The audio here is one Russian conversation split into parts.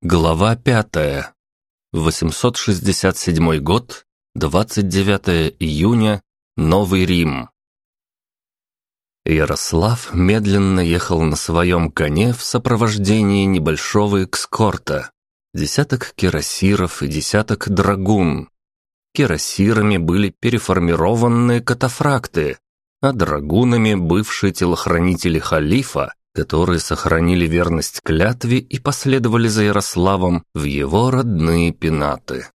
Глава пятая. 867 год, 29 июня, Новый Рим. Ярослав медленно ехал на своем коне в сопровождении небольшого экскорта. Десяток кирасиров и десяток драгун. Кирасирами были переформированные катафракты, а драгунами бывшие телохранители халифа, которые сохранили верность клятве и последовали за Ярославом в его родные пенаты.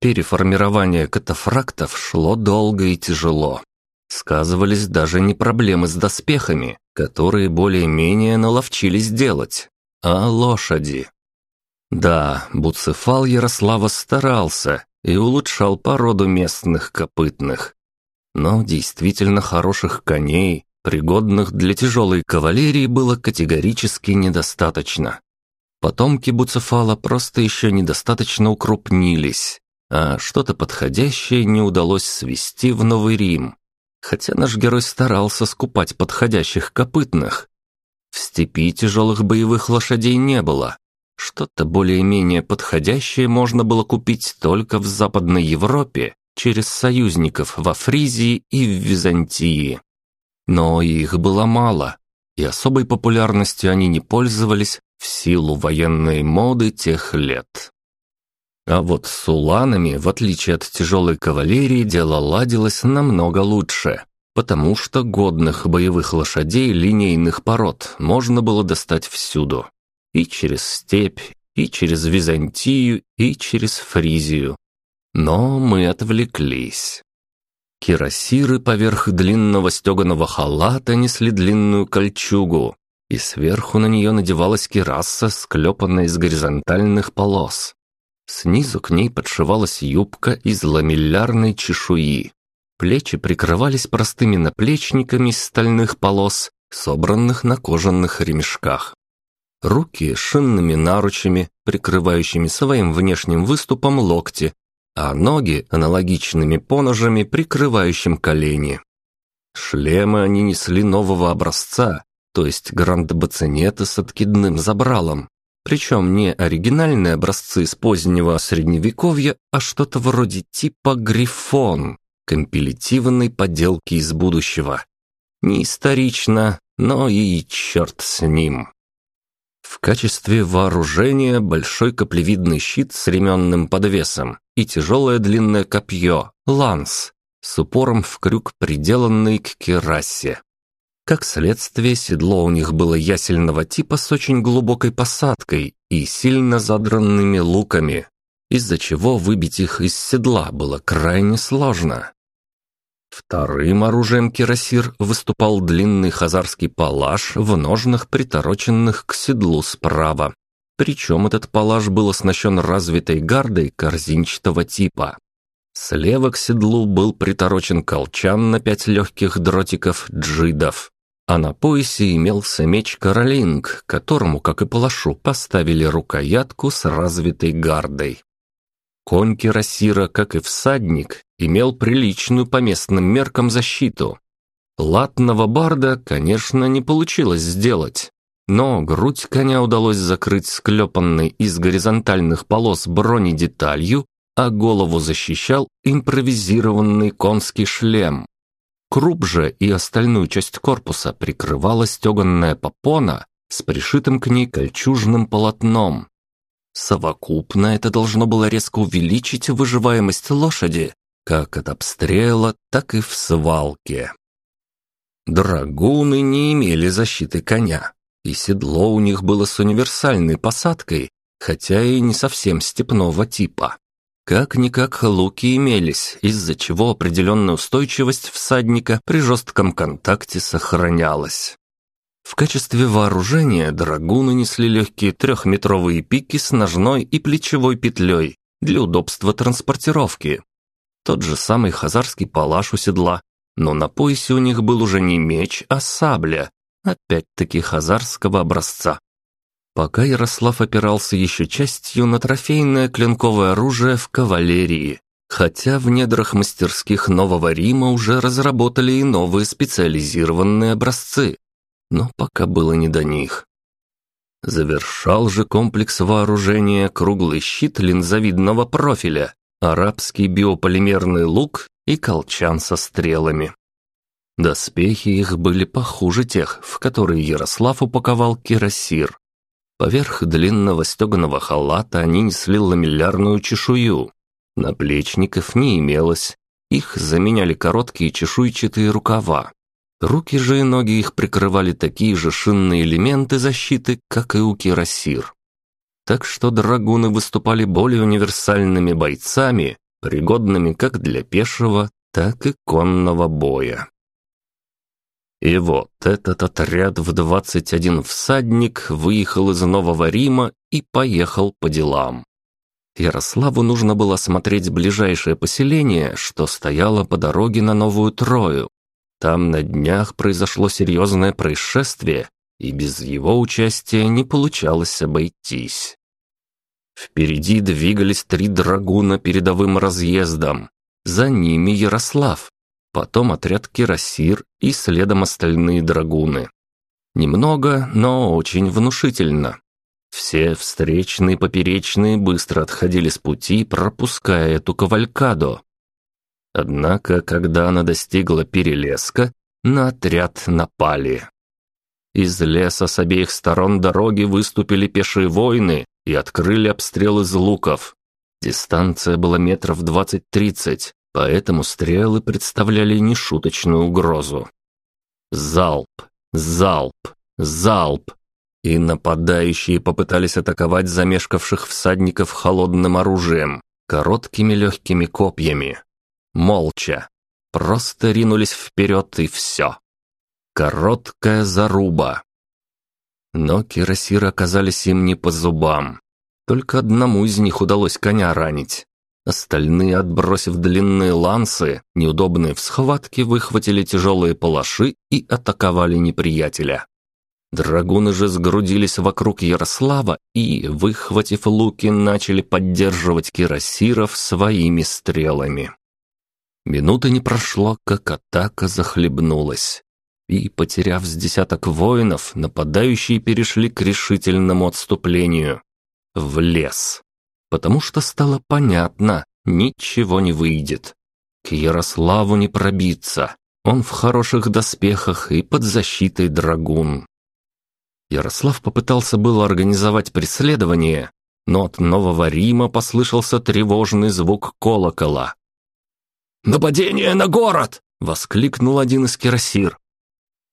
Переформирование катафрактов шло долго и тяжело. Сказывались даже не проблемы с доспехами, которые более-менее наловчились делать, а лошади. Да, Буцефал Ярослава старался и улучшал породу местных копытных. Но действительно хороших коней пригодных для тяжелой кавалерии, было категорически недостаточно. Потомки Буцефала просто еще недостаточно укрупнились, а что-то подходящее не удалось свести в Новый Рим. Хотя наш герой старался скупать подходящих копытных. В степи тяжелых боевых лошадей не было. Что-то более-менее подходящее можно было купить только в Западной Европе через союзников во Фризии и в Византии. Но их было мало, и особой популярностью они не пользовались в силу военной моды тех лет. А вот с уланами, в отличие от тяжелой кавалерии, дело ладилось намного лучше, потому что годных боевых лошадей линейных пород можно было достать всюду. И через степь, и через Византию, и через Фризию. Но мы отвлеклись. Кирасиры поверх длинного стеганого халата несли длинную кольчугу, и сверху на нее надевалась кираса, склепанная из горизонтальных полос. Снизу к ней подшивалась юбка из ламеллярной чешуи. Плечи прикрывались простыми наплечниками из стальных полос, собранных на кожаных ремешках. Руки шинными наручами, прикрывающими своим внешним выступом локти, а ноги аналогичными поножами, прикрывающим колени. Шлемы они несли нового образца, то есть гранд-бацинеты с откидным забралом. Причем не оригинальные образцы из позднего средневековья, а что-то вроде типа грифон, компилятивной поделки из будущего. Не исторично, но и черт с ним. В качестве вооружения большой каплевидный щит с ременным подвесом и тяжелое длинное копье, ланс, с упором в крюк, приделанный к керасе. Как следствие, седло у них было ясельного типа с очень глубокой посадкой и сильно задранными луками, из-за чего выбить их из седла было крайне сложно. Вторым оружием кирасир выступал длинный хазарский палаш в ножнах, притороченных к седлу справа. Причем этот палаш был оснащен развитой гардой корзинчатого типа. Слева к седлу был приторочен колчан на пять легких дротиков джидов, а на поясе имелся меч Каролинг, которому, как и палашу, поставили рукоятку с развитой гардой. Конь Кирасира, как и всадник, имел приличную по местным меркам защиту. Латного барда, конечно, не получилось сделать, но грудь коня удалось закрыть склепанной из горизонтальных полос бронедеталью, а голову защищал импровизированный конский шлем. Круп же и остальную часть корпуса прикрывала стеганная попона с пришитым к ней кольчужным полотном. Совокупно это должно было резко увеличить выживаемость лошади, как от обстрела, так и в свалке. Драгуны не имели защиты коня, и седло у них было с универсальной посадкой, хотя и не совсем степного типа. Как-никак луки имелись, из-за чего определенная устойчивость всадника при жестком контакте сохранялась. В качестве вооружения драгуны несли легкие трехметровые пики с ножной и плечевой петлей для удобства транспортировки. Тот же самый хазарский палаш у седла, но на поясе у них был уже не меч, а сабля, опять-таки хазарского образца. Пока Ярослав опирался еще частью на трофейное клинковое оружие в кавалерии, хотя в недрах мастерских Нового Рима уже разработали и новые специализированные образцы, но пока было не до них. Завершал же комплекс вооружения круглый щит линзовидного профиля, арабский биополимерный лук и колчан со стрелами. Доспехи их были похуже тех, в которые Ярослав упаковал кирасир. Поверх длинного стеганого халата они несли ламеллярную чешую. Наплечников не имелось, их заменяли короткие чешуйчатые рукава. Руки же и ноги их прикрывали такие же шинные элементы защиты, как и у кирасир. Так что драгуны выступали более универсальными бойцами, пригодными как для пешего, так и конного боя. И вот этот отряд в 21 всадник выехал из Нового Рима и поехал по делам. Ярославу нужно было смотреть ближайшее поселение, что стояло по дороге на Новую Трою. Там на днях произошло серьезное происшествие, и без его участия не получалось обойтись. Впереди двигались три драгуна передовым разъездом. За ними Ярослав, потом отряд кирасир и следом остальные драгуны. Немного, но очень внушительно. Все встречные и поперечные быстро отходили с пути, пропуская эту кавалькаду. Однако, когда она достигла перелеска, на отряд напали. Из леса с обеих сторон дороги выступили пешие воины и открыли обстрел из луков. Дистанция была метров двадцать-тридцать, поэтому стрелы представляли нешуточную угрозу. Залп, залп, залп. И нападающие попытались атаковать замешкавших всадников холодным оружием, короткими легкими копьями. Молча. Просто ринулись вперед и все. Короткая заруба. Но кирасиры оказались им не по зубам. Только одному из них удалось коня ранить. Остальные, отбросив длинные лансы, неудобные в схватке, выхватили тяжелые палаши и атаковали неприятеля. Драгуны же сгрудились вокруг Ярослава и, выхватив луки, начали поддерживать кирасиров своими стрелами. Минуты не прошло, как атака захлебнулась. И, потеряв с десяток воинов, нападающие перешли к решительному отступлению. В лес потому что стало понятно, ничего не выйдет. К Ярославу не пробиться, он в хороших доспехах и под защитой драгун. Ярослав попытался было организовать преследование, но от Нового Рима послышался тревожный звук колокола. «Нападение на город!» — воскликнул один из кирасир.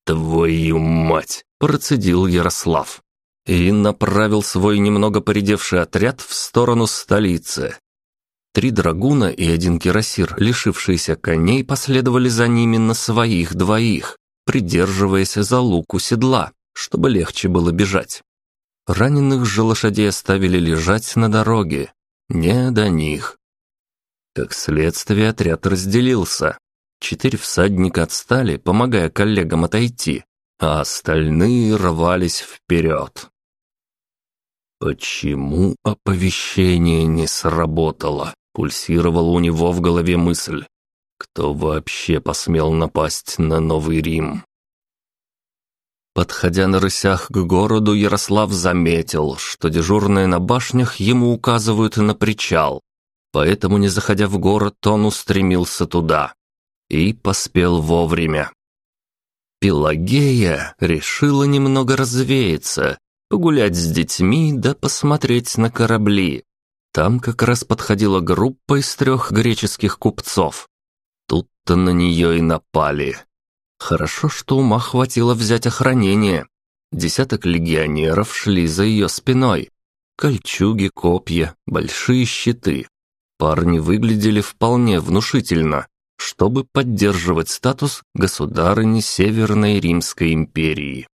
«Твою мать!» — процедил Ярослав и направил свой немного поредевший отряд в сторону столицы. Три драгуна и один кирасир, лишившиеся коней, последовали за ними на своих двоих, придерживаясь за луку седла, чтобы легче было бежать. Раненых же лошадей оставили лежать на дороге. Не до них. Как следствие, отряд разделился. Четыре всадника отстали, помогая коллегам отойти, а остальные рвались вперед. Почему оповещение не сработало? Пульсировала у него в голове мысль. Кто вообще посмел напасть на Новый Рим? Подходя на рысях к городу, Ярослав заметил, что дежурные на башнях ему указывают на причал. Поэтому, не заходя в город, он устремился туда. И поспел вовремя. Пелагея решила немного развеяться погулять с детьми да посмотреть на корабли. Там как раз подходила группа из трех греческих купцов. Тут-то на нее и напали. Хорошо, что ума хватило взять охранение. Десяток легионеров шли за ее спиной. Кольчуги, копья, большие щиты. Парни выглядели вполне внушительно, чтобы поддерживать статус государыни Северной Римской империи.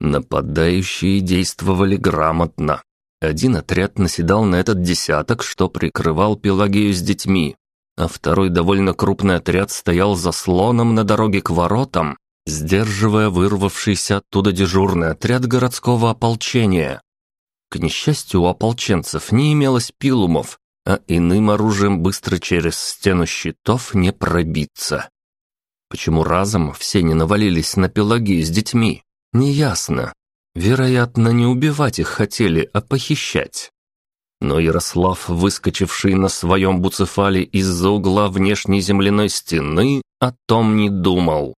Нападающие действовали грамотно. Один отряд наседал на этот десяток, что прикрывал Пелагею с детьми, а второй довольно крупный отряд стоял за слоном на дороге к воротам, сдерживая вырвавшийся оттуда дежурный отряд городского ополчения. К несчастью, у ополченцев не имелось пилумов, а иным оружием быстро через стену щитов не пробиться. Почему разом все не навалились на Пелагею с детьми? Неясно. Вероятно, не убивать их хотели, а похищать. Но Ярослав, выскочивший на своем буцефале из-за угла внешней земляной стены, о том не думал.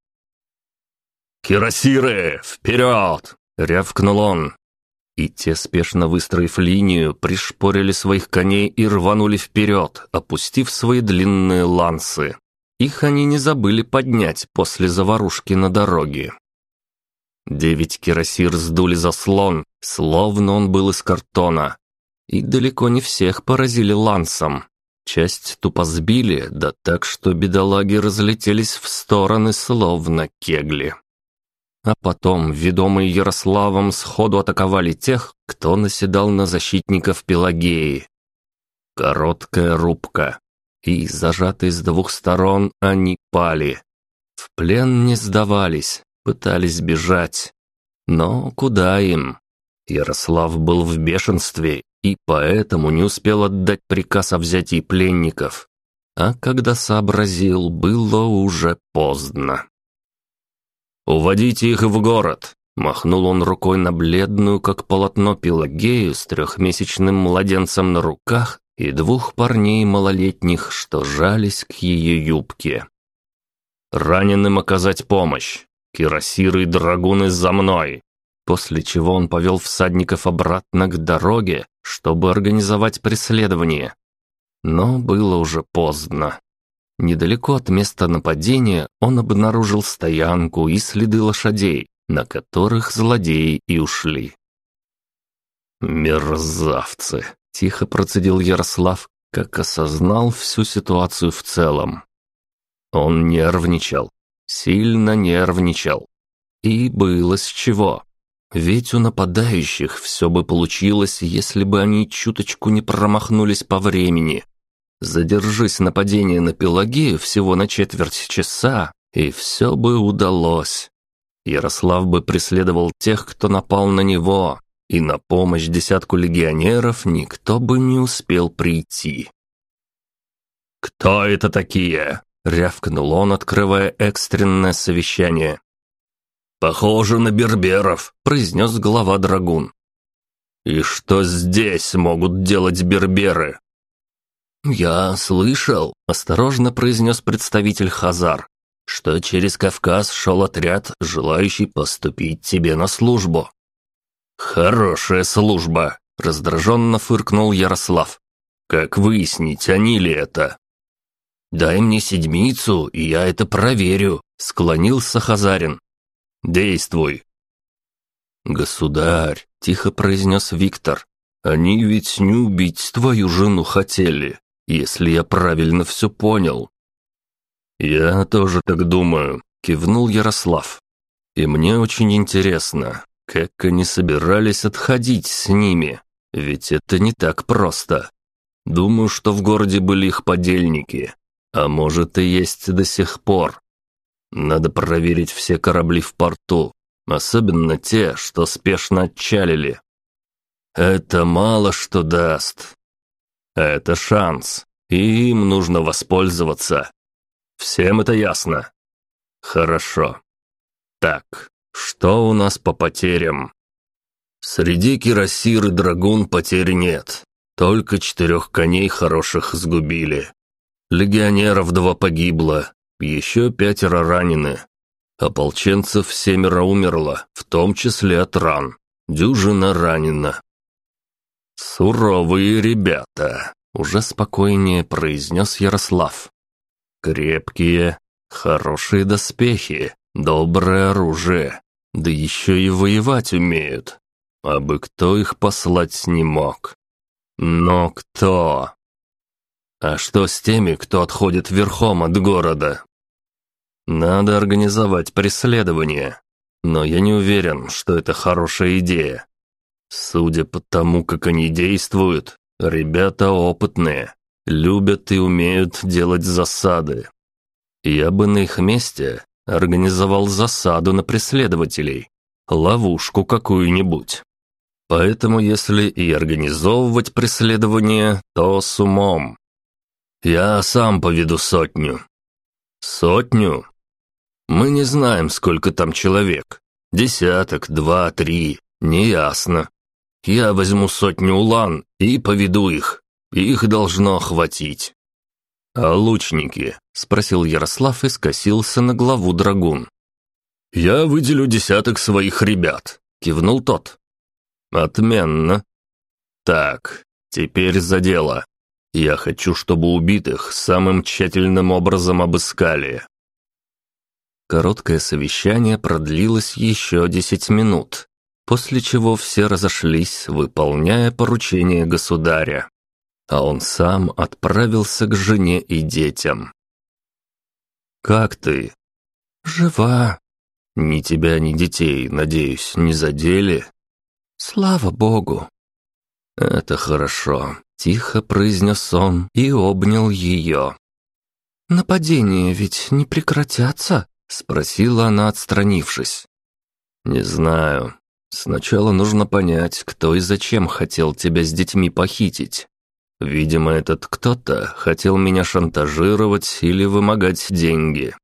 «Кирасиры, вперед!» — рявкнул он. И те, спешно выстроив линию, пришпорили своих коней и рванули вперед, опустив свои длинные лансы. Их они не забыли поднять после заварушки на дороге. Девять кирасир сдули заслон, словно он был из картона. И далеко не всех поразили лансом. Часть тупо сбили, да так, что бедолаги разлетелись в стороны, словно кегли. А потом, ведомые Ярославом, сходу атаковали тех, кто наседал на защитников Пелагеи. Короткая рубка. И, зажатые с двух сторон, они пали. В плен не сдавались, пытались бежать. Но куда им? Ярослав был в бешенстве и поэтому не успел отдать приказ о взятии пленников. А когда сообразил, было уже поздно. «Уводите их в город!» Махнул он рукой на бледную, как полотно Пелагею с трехмесячным младенцем на руках и двух парней малолетних, что жались к ее юбке. «Раненым оказать помощь! Кирасиры и драгуны за мной!» После чего он повел всадников обратно к дороге, чтобы организовать преследование. Но было уже поздно. Недалеко от места нападения он обнаружил стоянку и следы лошадей, на которых злодеи и ушли. «Мерзавцы!» – тихо процедил Ярослав, как осознал всю ситуацию в целом. Он нервничал, сильно нервничал. И было с чего. Ведь у нападающих все бы получилось, если бы они чуточку не промахнулись по времени. Задержись нападение на Пелагею всего на четверть часа, и все бы удалось. Ярослав бы преследовал тех, кто напал на него, и на помощь десятку легионеров никто бы не успел прийти. «Кто это такие?» — рявкнул он, открывая экстренное совещание. «Похоже на берберов», — произнес глава Драгун. «И что здесь могут делать берберы?» «Я слышал», — осторожно произнес представитель Хазар, «что через Кавказ шел отряд, желающий поступить тебе на службу». «Хорошая служба», — раздраженно фыркнул Ярослав. «Как выяснить, они ли это?» «Дай мне седмицу, и я это проверю», — склонился Хазарин. «Действуй!» «Государь!» — тихо произнес Виктор. «Они ведь не убить твою жену хотели, если я правильно все понял». «Я тоже так думаю», — кивнул Ярослав. «И мне очень интересно, как они собирались отходить с ними, ведь это не так просто. Думаю, что в городе были их подельники, а может и есть до сих пор. Надо проверить все корабли в порту, особенно те, что спешно отчалили. Это мало что даст. Это шанс, и им нужно воспользоваться. Всем это ясно? Хорошо. Так, что у нас по потерям? Среди кирасир и драгун потерь нет. Только четырех коней хороших сгубили. Легионеров два погибло, еще пятеро ранены. Ополченцев семеро умерло, в том числе от ран. Дюжина ранена. «Суровые ребята», — уже спокойнее произнес Ярослав. «Крепкие, хорошие доспехи, доброе оружие, да еще и воевать умеют. А бы кто их послать не мог. Но кто? А что с теми, кто отходит верхом от города? Надо организовать преследование. Но я не уверен, что это хорошая идея. Судя по тому, как они действуют, ребята опытные, любят и умеют делать засады. Я бы на их месте организовал засаду на преследователей, ловушку какую-нибудь. Поэтому если и организовывать преследование, то с умом. Я сам поведу сотню. Сотню? Мы не знаем, сколько там человек. Десяток, два, три. Неясно. Я возьму сотню улан и поведу их. Их должно хватить. А лучники? Спросил Ярослав и скосился на главу драгун. «Я выделю десяток своих ребят», — кивнул тот. «Отменно. Так, теперь за дело. Я хочу, чтобы убитых самым тщательным образом обыскали». Короткое совещание продлилось еще десять минут, после чего все разошлись, выполняя поручение государя. А он сам отправился к жене и детям. «Как ты?» «Жива». «Ни тебя, ни детей, надеюсь, не задели?» «Слава богу!» «Это хорошо», — тихо произнес он и обнял ее. «Нападения ведь не прекратятся?» — спросила она, отстранившись. «Не знаю. Сначала нужно понять, кто и зачем хотел тебя с детьми похитить. Видимо, этот кто-то хотел меня шантажировать или вымогать деньги».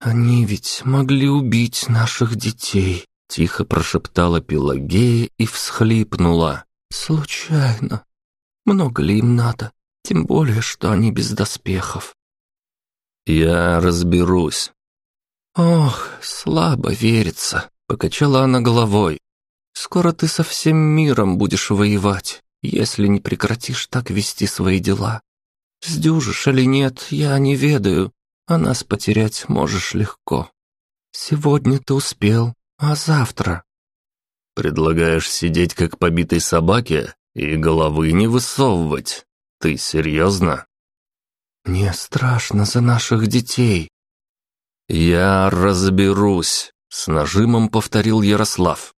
«Они ведь могли убить наших детей», — тихо прошептала Пелагея и всхлипнула. «Случайно. Много ли им надо? Тем более, что они без доспехов». «Я разберусь». «Ох, слабо верится», — покачала она головой. «Скоро ты со всем миром будешь воевать, если не прекратишь так вести свои дела. Сдюжишь или нет, я не ведаю, а нас потерять можешь легко. Сегодня ты успел, а завтра?» «Предлагаешь сидеть как побитой собаке и головы не высовывать? Ты серьезно?» «Мне страшно за наших детей», «Я разберусь», — с нажимом повторил Ярослав.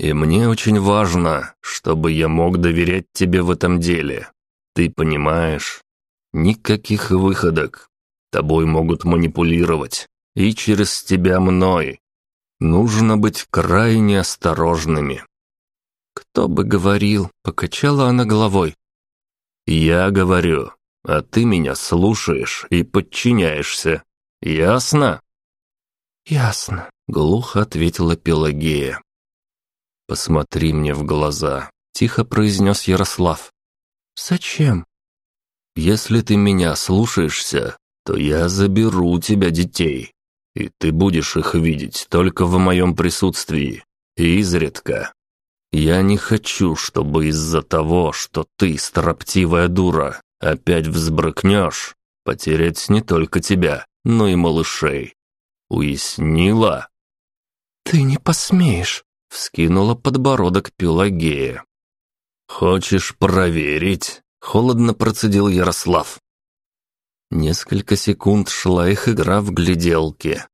«И мне очень важно, чтобы я мог доверять тебе в этом деле. Ты понимаешь? Никаких выходок. Тобой могут манипулировать. И через тебя мной. Нужно быть крайне осторожными». «Кто бы говорил?» — покачала она головой. «Я говорю, а ты меня слушаешь и подчиняешься. Ясно?» «Ясно», — глухо ответила Пелагея. «Посмотри мне в глаза», — тихо произнес Ярослав. «Зачем?» «Если ты меня слушаешься, то я заберу у тебя детей, и ты будешь их видеть только в моем присутствии, и изредка. Я не хочу, чтобы из-за того, что ты, строптивая дура, опять взбрыкнешь, потерять не только тебя, но и малышей. Уяснила?» «Ты не посмеешь», — вскинула подбородок Пелагея. «Хочешь проверить?» — холодно процедил Ярослав. Несколько секунд шла их игра в гляделки.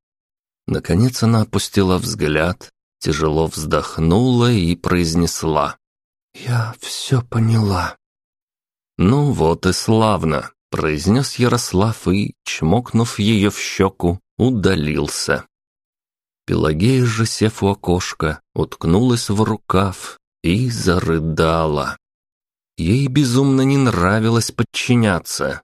Наконец она опустила взгляд, тяжело вздохнула и произнесла. «Я все поняла». «Ну вот и славно произнес Ярослав и, чмокнув ее в щеку, удалился. Пелагея же, сев у окошка, уткнулась в рукав и зарыдала. Ей безумно не нравилось подчиняться,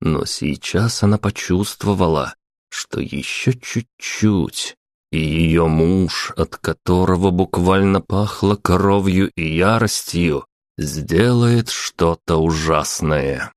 но сейчас она почувствовала, что еще чуть-чуть, и ее муж, от которого буквально пахло кровью и яростью, сделает что-то ужасное.